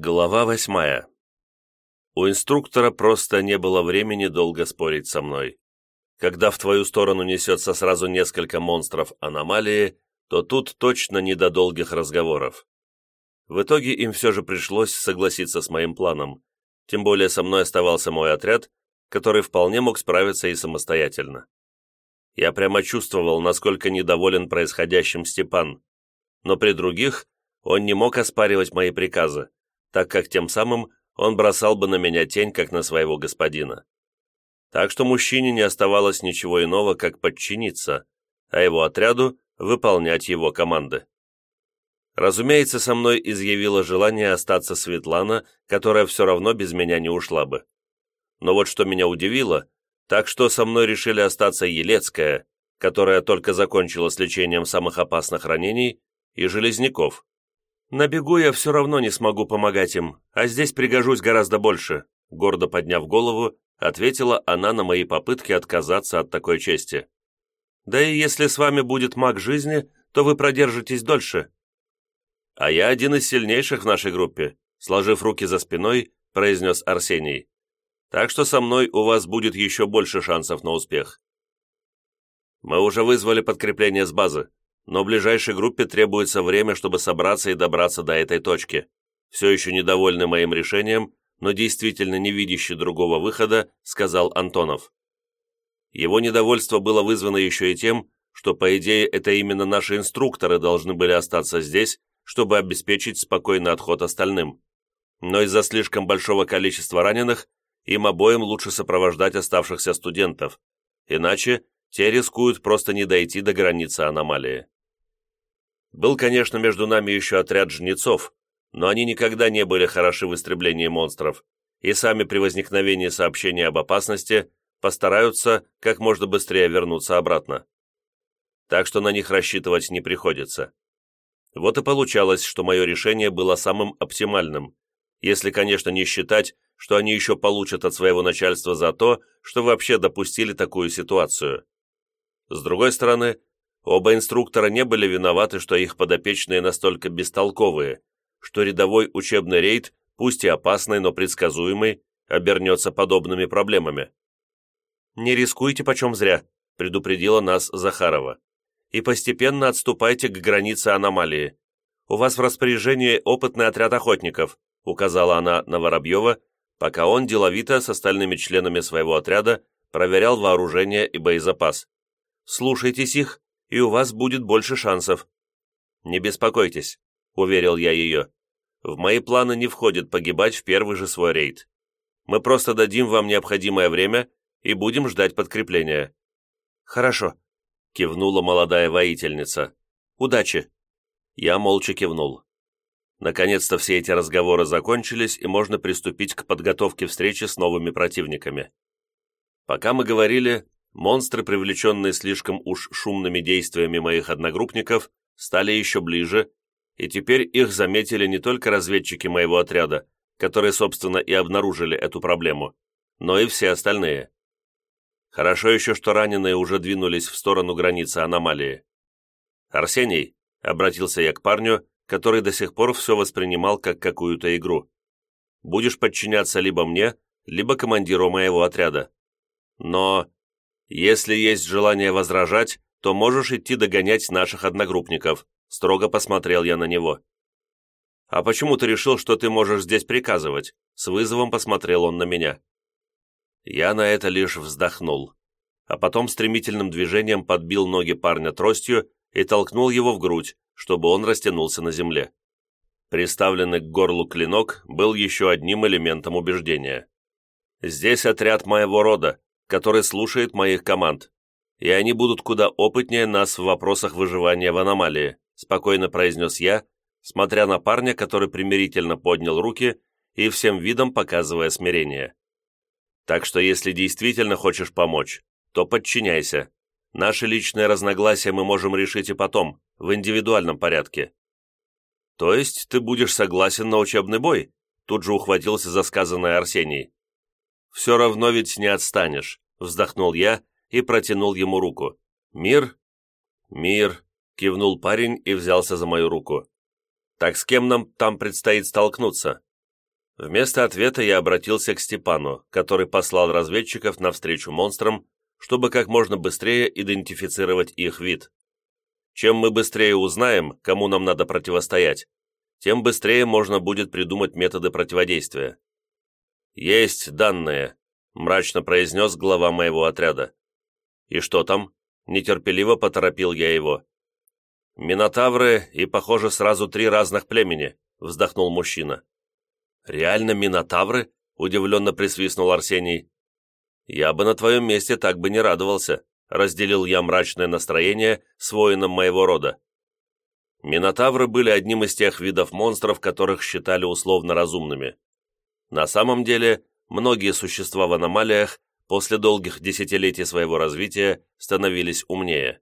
Глава восьмая. У инструктора просто не было времени долго спорить со мной. Когда в твою сторону несется сразу несколько монстров аномалии, то тут точно не до долгих разговоров. В итоге им все же пришлось согласиться с моим планом, тем более со мной оставался мой отряд, который вполне мог справиться и самостоятельно. Я прямо чувствовал, насколько недоволен происходящим Степан, но при других он не мог оспаривать мои приказы, так как тем самым он бросал бы на меня тень, как на своего господина. Так что мужчине не оставалось ничего иного, как подчиниться, а его отряду выполнять его команды. Разумеется, со мной изъявило желание остаться Светлана, которая все равно без меня не ушла бы. Но вот что меня удивило, так что со мной решили остаться Елецкая, которая только закончила с лечением самых опасных ранений, и Железняков. «На бегу я все равно не смогу помогать им, а здесь пригожусь гораздо больше», гордо подняв голову, ответила она на мои попытки отказаться от такой чести. «Да и если с вами будет маг жизни, то вы продержитесь дольше». «А я один из сильнейших в нашей группе», сложив руки за спиной, произнес Арсений. «Так что со мной у вас будет еще больше шансов на успех». «Мы уже вызвали подкрепление с базы но ближайшей группе требуется время, чтобы собраться и добраться до этой точки. Все еще недовольный моим решением, но действительно не видящий другого выхода, сказал Антонов. Его недовольство было вызвано еще и тем, что, по идее, это именно наши инструкторы должны были остаться здесь, чтобы обеспечить спокойный отход остальным. Но из-за слишком большого количества раненых им обоим лучше сопровождать оставшихся студентов, иначе те рискуют просто не дойти до границы аномалии. Был, конечно, между нами еще отряд жнецов, но они никогда не были хороши в истреблении монстров, и сами при возникновении сообщения об опасности постараются как можно быстрее вернуться обратно. Так что на них рассчитывать не приходится. Вот и получалось, что мое решение было самым оптимальным, если, конечно, не считать, что они еще получат от своего начальства за то, что вообще допустили такую ситуацию. С другой стороны, Оба инструктора не были виноваты, что их подопечные настолько бестолковые, что рядовой учебный рейд, пусть и опасный, но предсказуемый, обернется подобными проблемами. «Не рискуйте почем зря», — предупредила нас Захарова. «И постепенно отступайте к границе аномалии. У вас в распоряжении опытный отряд охотников», — указала она на Воробьева, пока он деловито с остальными членами своего отряда проверял вооружение и боезапас. «Слушайтесь их и у вас будет больше шансов». «Не беспокойтесь», — уверил я ее. «В мои планы не входит погибать в первый же свой рейд. Мы просто дадим вам необходимое время и будем ждать подкрепления». «Хорошо», — кивнула молодая воительница. «Удачи». Я молча кивнул. Наконец-то все эти разговоры закончились, и можно приступить к подготовке встречи с новыми противниками. Пока мы говорили, монстры, привлеченные слишком уж шумными действиями моих одногруппников, стали еще ближе, и теперь их заметили не только разведчики моего отряда, которые, собственно, и обнаружили эту проблему, но и все остальные. Хорошо еще, что раненые уже двинулись в сторону границы аномалии. «Арсений», — обратился я к парню, который до сих пор все воспринимал как какую-то игру. «Будешь подчиняться либо мне, либо командиру моего отряда. Но если есть желание возражать, то можешь идти догонять наших одногруппников», строго посмотрел я на него. «А почему ты решил, что ты можешь здесь приказывать?» С вызовом посмотрел он на меня. Я на это лишь вздохнул, а потом стремительным движением подбил ноги парня тростью и толкнул его в грудь, чтобы он растянулся на земле. Приставленный к горлу клинок был еще одним элементом убеждения. «Здесь отряд моего рода, который слушает моих команд, и они будут куда опытнее нас в вопросах выживания в аномалии», спокойно произнес я, смотря на парня, который примирительно поднял руки и всем видом показывая смирение. «Так что если действительно хочешь помочь, то подчиняйся. Наши личные разногласия мы можем решить и потом, в индивидуальном порядке». «То есть ты будешь согласен на учебный бой?» Тут же ухватился за сказанное Арсений. «Все равно ведь не отстанешь», — вздохнул я и протянул ему руку. «Мир?» «Мир», — кивнул парень и взялся за мою руку. «Так с кем нам там предстоит столкнуться?» Вместо ответа я обратился к Степану, который послал разведчиков навстречу монстрам, чтобы как можно быстрее идентифицировать их вид. Чем мы быстрее узнаем, кому нам надо противостоять, тем быстрее можно будет придумать методы противодействия. «Есть данные», — мрачно произнес глава моего отряда. «И что там?» — нетерпеливо поторопил я его. «Минотавры и, похоже, сразу три разных племени», — вздохнул мужчина. «Реально минотавры?» — удивленно присвистнул Арсений. «Я бы на твоем месте так бы не радовался», — разделил я мрачное настроение с воином моего рода. Минотавры были одним из тех видов монстров, которых считали условно разумными. На самом деле, многие существа в аномалиях после долгих десятилетий своего развития становились умнее.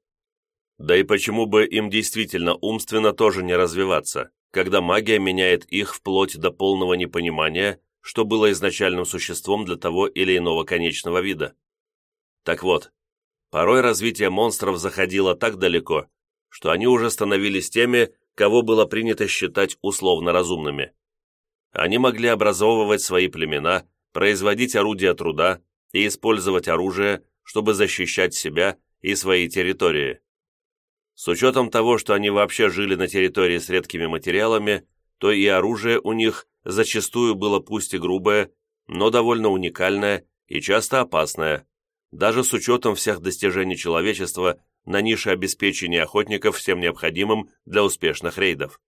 Да и почему бы им действительно умственно тоже не развиваться, когда магия меняет их вплоть до полного непонимания, что было изначальным существом для того или иного конечного вида. Так вот, порой развитие монстров заходило так далеко, что они уже становились теми, кого было принято считать условно разумными. Они могли образовывать свои племена, производить орудия труда и использовать оружие, чтобы защищать себя и свои территории. С учетом того, что они вообще жили на территории с редкими материалами, то и оружие у них зачастую было пусть и грубое, но довольно уникальное и часто опасное, даже с учетом всех достижений человечества на нише обеспечения охотников всем необходимым для успешных рейдов.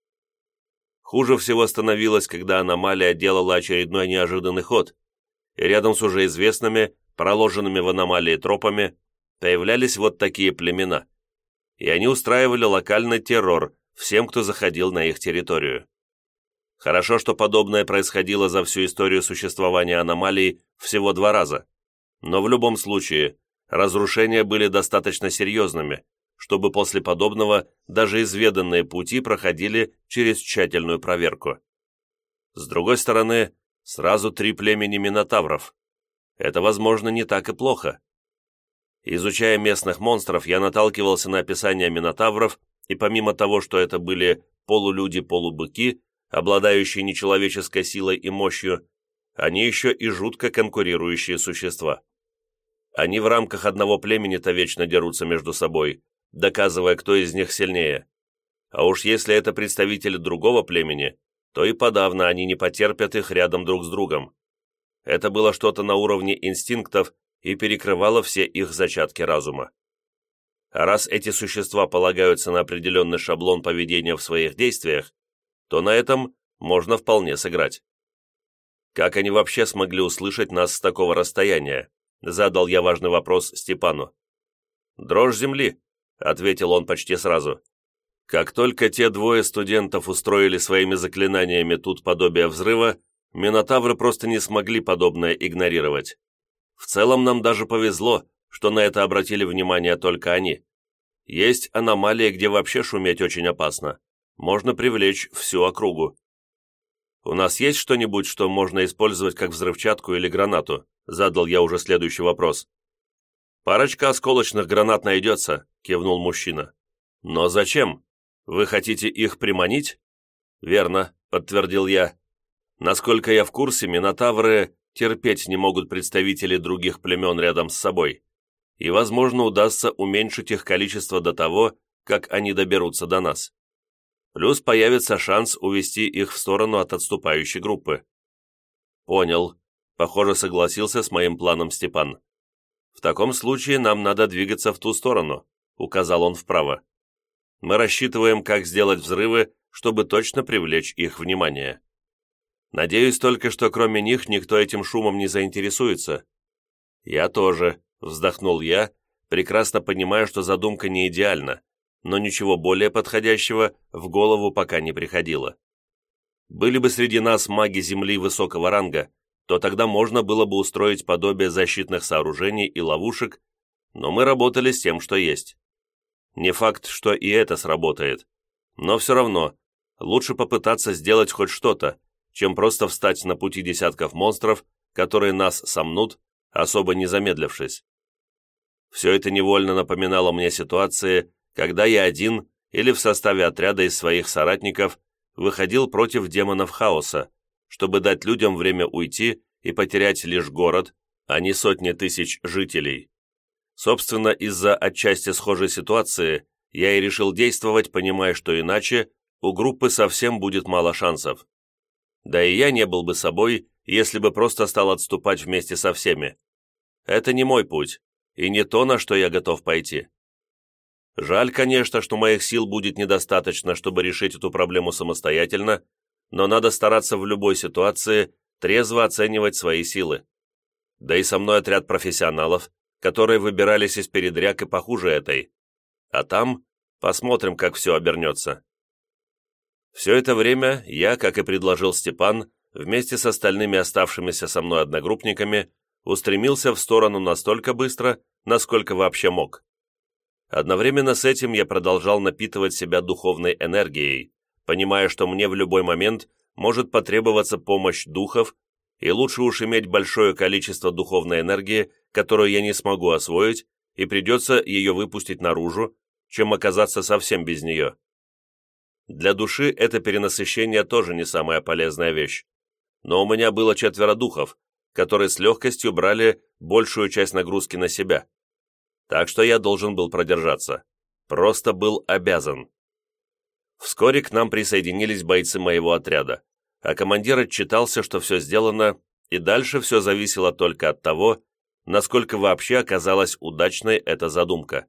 Хуже всего становилось, когда аномалия делала очередной неожиданный ход, и рядом с уже известными, проложенными в аномалии тропами, появлялись вот такие племена, и они устраивали локальный террор всем, кто заходил на их территорию. Хорошо, что подобное происходило за всю историю существования аномалий всего два раза, но в любом случае разрушения были достаточно серьезными, чтобы после подобного даже изведанные пути проходили через тщательную проверку. С другой стороны, сразу три племени минотавров. Это, возможно, не так и плохо. Изучая местных монстров, я наталкивался на описание минотавров, и помимо того, что это были полулюди-полубыки, обладающие нечеловеческой силой и мощью, они еще и жутко конкурирующие существа. Они в рамках одного племени-то вечно дерутся между собой, доказывая, кто из них сильнее. А уж если это представители другого племени, то и подавно они не потерпят их рядом друг с другом. Это было что-то на уровне инстинктов и перекрывало все их зачатки разума. А раз эти существа полагаются на определенный шаблон поведения в своих действиях, то на этом можно вполне сыграть. Как они вообще смогли услышать нас с такого расстояния? Задал я важный вопрос Степану. Дрожь земли, — ответил он почти сразу. Как только те двое студентов устроили своими заклинаниями тут подобие взрыва, Минотавры просто не смогли подобное игнорировать. В целом нам даже повезло, что на это обратили внимание только они. Есть аномалии, где вообще шуметь очень опасно. Можно привлечь всю округу. «У нас есть что-нибудь, что можно использовать как взрывчатку или гранату?» Задал я уже следующий вопрос. «Парочка осколочных гранат найдется», — кивнул мужчина. «Но зачем? Вы хотите их приманить?» «Верно», — подтвердил я. «Насколько я в курсе, минотавры терпеть не могут представителей других племен рядом с собой, и, возможно, удастся уменьшить их количество до того, как они доберутся до нас. Плюс появится шанс увести их в сторону от отступающей группы». «Понял», — похоже, согласился с моим планом Степан. «В таком случае нам надо двигаться в ту сторону», — указал он вправо. «Мы рассчитываем, как сделать взрывы, чтобы точно привлечь их внимание. Надеюсь только, что кроме них никто этим шумом не заинтересуется». «Я тоже», — вздохнул я, прекрасно понимая, что задумка не идеальна, но ничего более подходящего в голову пока не приходило. Были бы среди нас маги Земли высокого ранга, то тогда можно было бы устроить подобие защитных сооружений и ловушек, но мы работали с тем, что есть. Не факт, что и это сработает, но все равно лучше попытаться сделать хоть что-то, чем просто встать на пути десятков монстров, которые нас сомнут, особо не замедлившись. Все это невольно напоминало мне ситуации, когда я один или в составе отряда из своих соратников выходил против демонов хаоса, чтобы дать людям время уйти и потерять лишь город, а не сотни тысяч жителей. Собственно, из-за отчасти схожей ситуации я и решил действовать, понимая, что иначе у группы совсем будет мало шансов. Да и я не был бы собой, если бы просто стал отступать вместе со всеми. Это не мой путь, и не то, на что я готов пойти. Жаль, конечно, что моих сил будет недостаточно, чтобы решить эту проблему самостоятельно, но надо стараться в любой ситуации трезво оценивать свои силы. Да и со мной отряд профессионалов, которые выбирались из передряг и похуже этой. А там посмотрим, как все обернется. Все это время я, как и предложил Степан, вместе с остальными оставшимися со мной одногруппниками, устремился в сторону настолько быстро, насколько вообще мог. Одновременно с этим я продолжал напитывать себя духовной энергией, понимая, что мне в любой момент может потребоваться помощь духов, и лучше уж иметь большое количество духовной энергии, которую я не смогу освоить, и придется ее выпустить наружу, чем оказаться совсем без нее. Для души это перенасыщение тоже не самая полезная вещь. Но у меня было четверо духов, которые с легкостью брали большую часть нагрузки на себя. Так что я должен был продержаться. Просто был обязан. Вскоре к нам присоединились бойцы моего отряда, а командир отчитался, что все сделано, и дальше все зависело только от того, насколько вообще оказалась удачной эта задумка.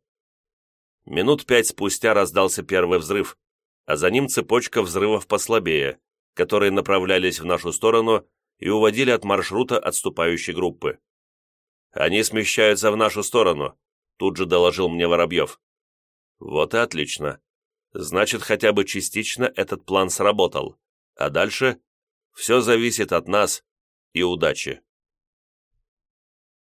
Минут пять спустя раздался первый взрыв, а за ним цепочка взрывов послабее, которые направлялись в нашу сторону и уводили от маршрута отступающей группы. «Они смещаются в нашу сторону», — тут же доложил мне Воробьев. «Вот и отлично. Значит, хотя бы частично этот план сработал, а дальше все зависит от нас и удачи».